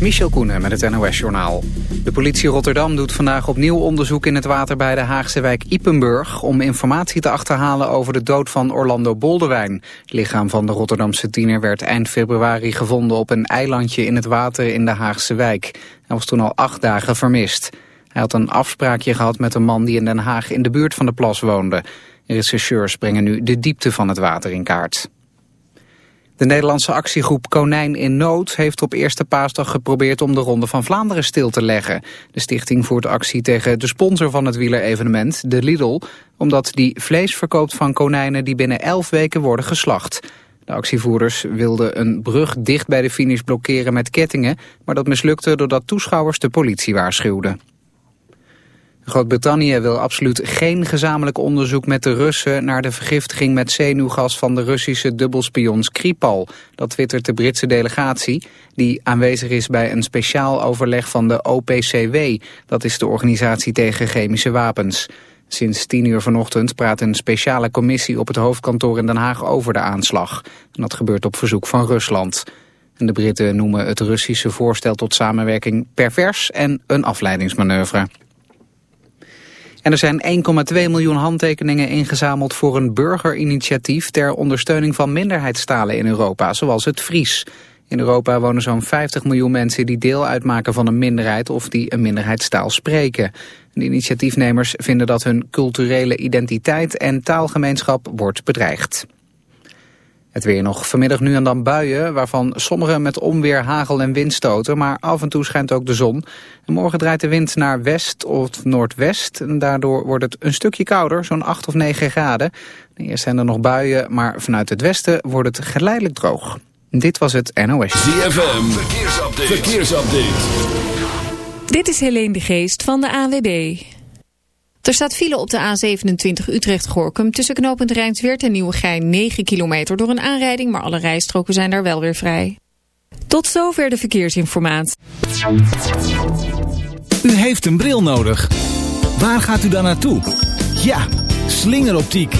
Michel Koenen met het NOS-journaal. De politie Rotterdam doet vandaag opnieuw onderzoek in het water bij de Haagse wijk Ipenburg... om informatie te achterhalen over de dood van Orlando Boldewijn. Lichaam van de Rotterdamse tiener werd eind februari gevonden op een eilandje in het water in de Haagse wijk. Hij was toen al acht dagen vermist. Hij had een afspraakje gehad met een man die in Den Haag in de buurt van de plas woonde. Rechercheurs brengen nu de diepte van het water in kaart. De Nederlandse actiegroep Konijn in Nood heeft op eerste paasdag geprobeerd om de Ronde van Vlaanderen stil te leggen. De stichting voert actie tegen de sponsor van het wielerevenement, de Lidl, omdat die vlees verkoopt van konijnen die binnen elf weken worden geslacht. De actievoerders wilden een brug dicht bij de finish blokkeren met kettingen, maar dat mislukte doordat toeschouwers de politie waarschuwden. Groot-Brittannië wil absoluut geen gezamenlijk onderzoek met de Russen naar de vergiftiging met zenuwgas van de Russische dubbelspion Skripal. Dat twittert de Britse delegatie, die aanwezig is bij een speciaal overleg van de OPCW. Dat is de organisatie tegen chemische wapens. Sinds tien uur vanochtend praat een speciale commissie op het hoofdkantoor in Den Haag over de aanslag. En dat gebeurt op verzoek van Rusland. En de Britten noemen het Russische voorstel tot samenwerking pervers en een afleidingsmanoeuvre. En er zijn 1,2 miljoen handtekeningen ingezameld voor een burgerinitiatief ter ondersteuning van minderheidstalen in Europa, zoals het Fries. In Europa wonen zo'n 50 miljoen mensen die deel uitmaken van een minderheid of die een minderheidstaal spreken. De initiatiefnemers vinden dat hun culturele identiteit en taalgemeenschap wordt bedreigd. Het weer nog vanmiddag nu en dan buien, waarvan sommige met onweer, hagel en windstoten. Maar af en toe schijnt ook de zon. En morgen draait de wind naar west of noordwest. En daardoor wordt het een stukje kouder, zo'n 8 of 9 graden. Eerst zijn er nog buien, maar vanuit het westen wordt het geleidelijk droog. Dit was het NOS. ZFM, verkeersupdate. verkeersupdate. Dit is Helene de Geest van de AWB. Er staat file op de A27 Utrecht-Gorkum tussen knooppunt Rijnsweert en Nieuwegein 9 kilometer door een aanrijding, maar alle rijstroken zijn daar wel weer vrij. Tot zover de verkeersinformatie. U heeft een bril nodig. Waar gaat u dan naartoe? Ja, slingeroptiek.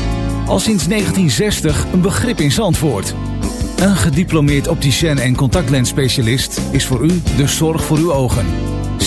Al sinds 1960 een begrip in Zandvoort. Een gediplomeerd opticien en contactlensspecialist is voor u de zorg voor uw ogen.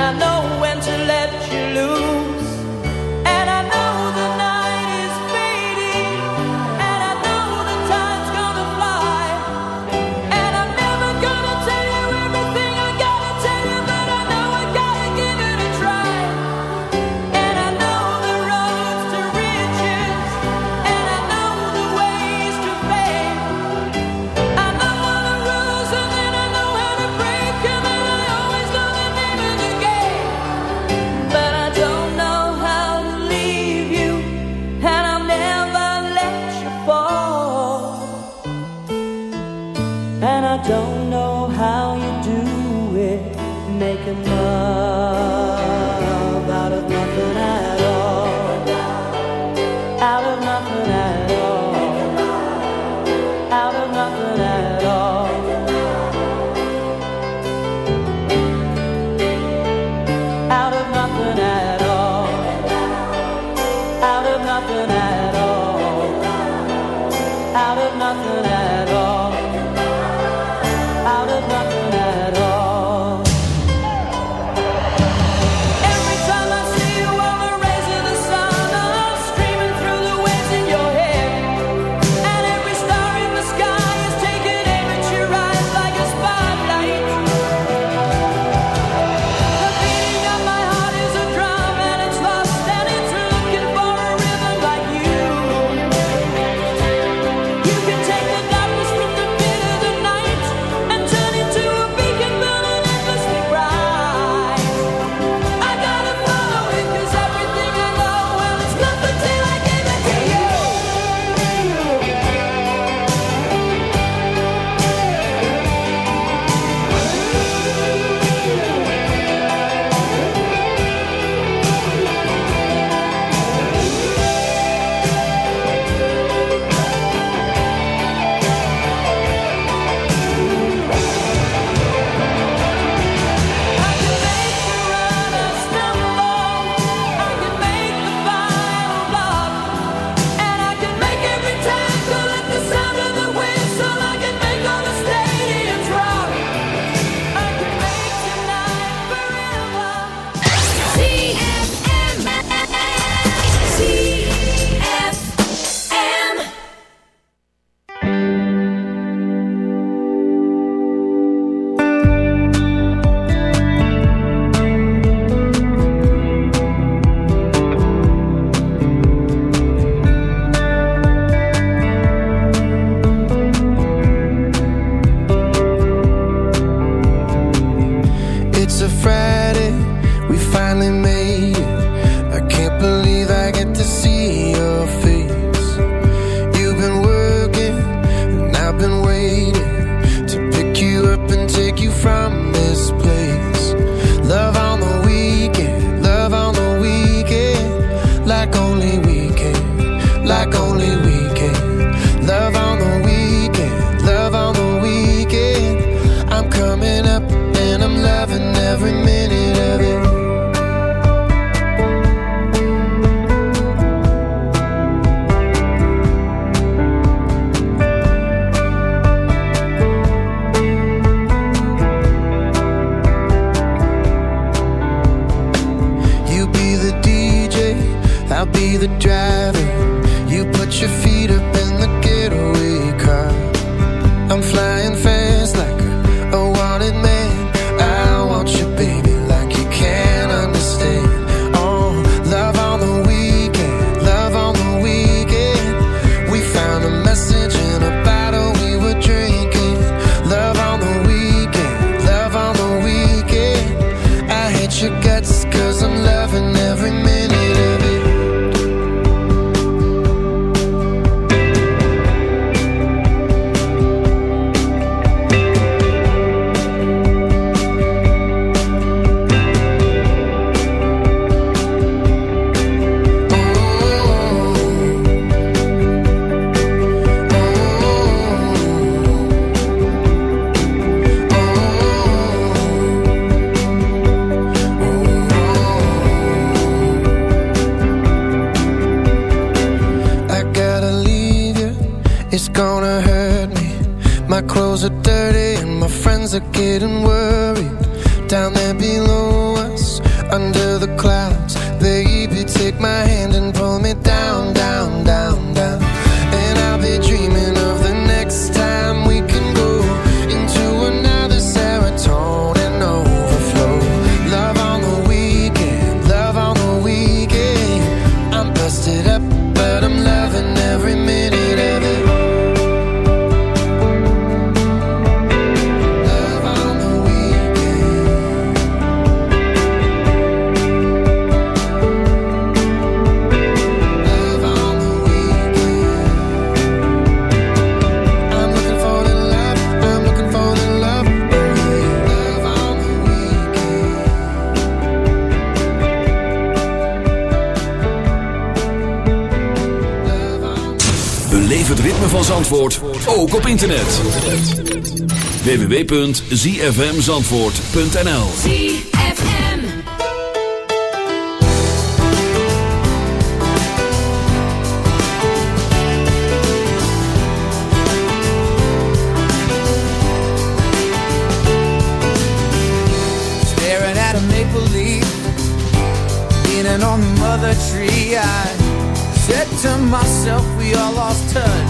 ganando. ook op internet. www.zfmzandvoort.nl ZFM Staring at a maple leaf Leaning on the mother tree. I said to myself we all lost touch.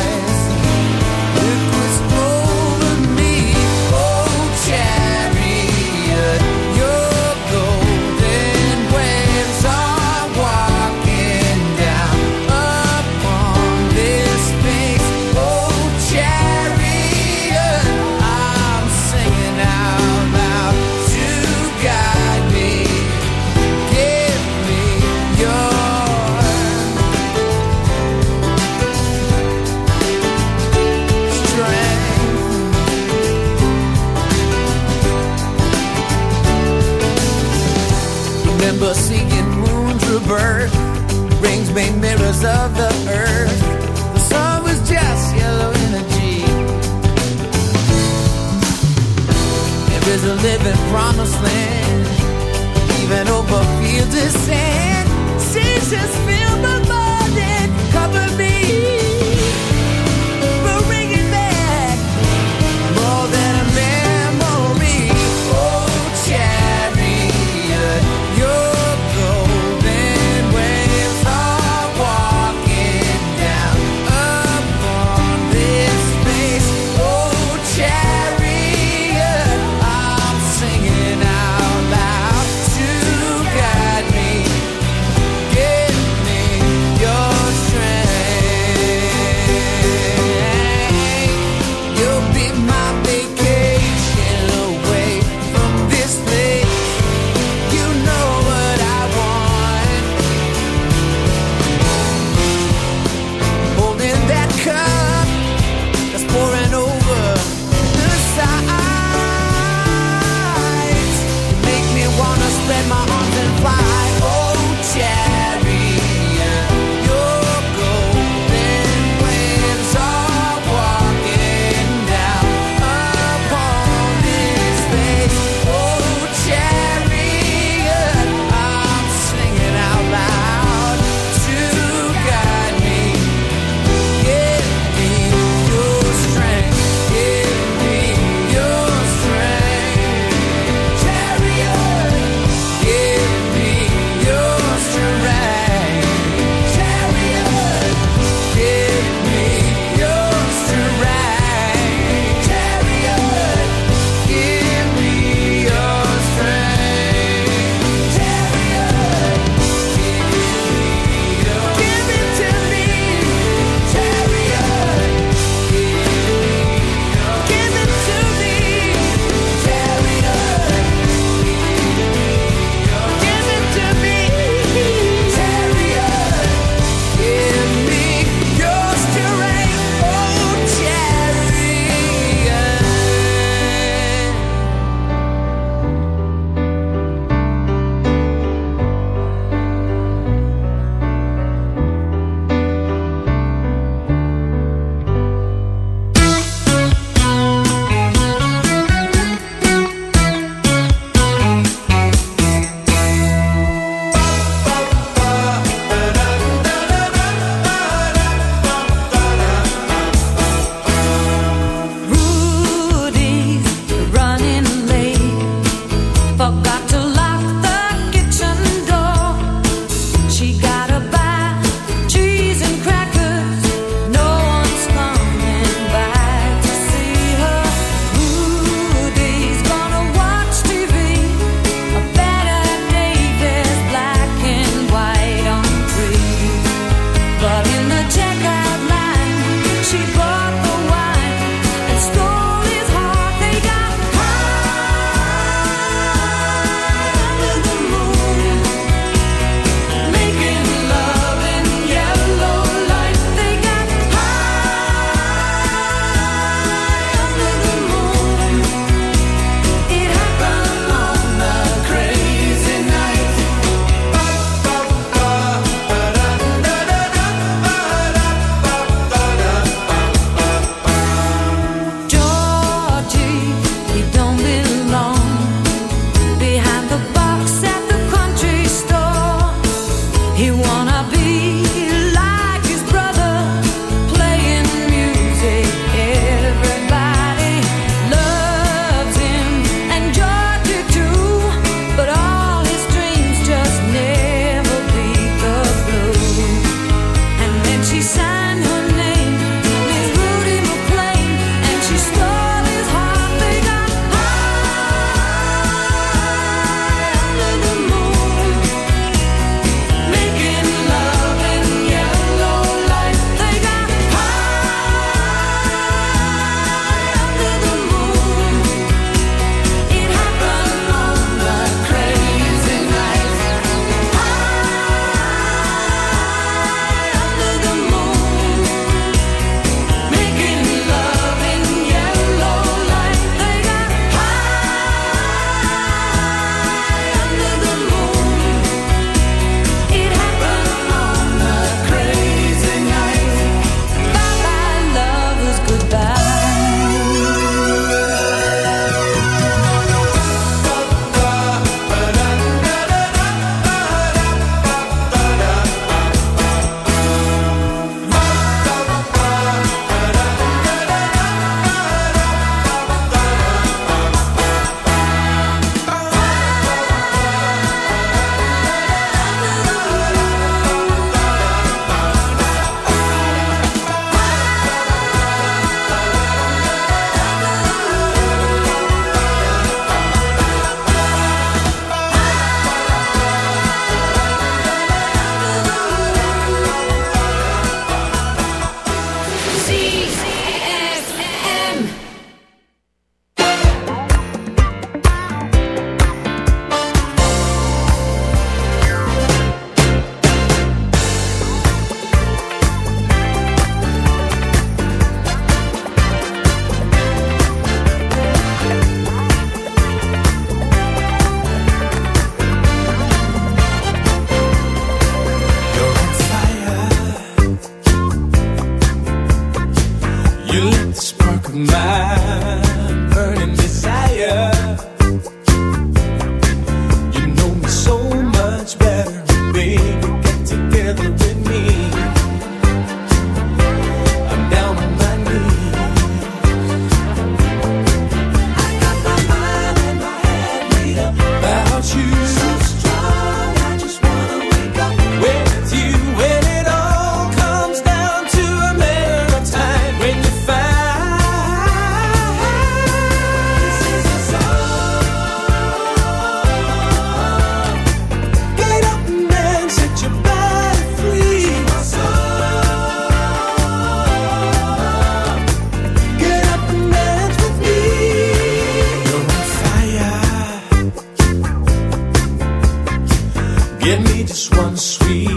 Give me just one sweet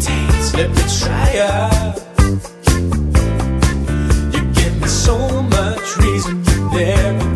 taste. Let me try ya. You give me so much reason. Everything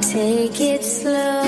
Take it slow,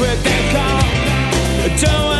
with the car. Don't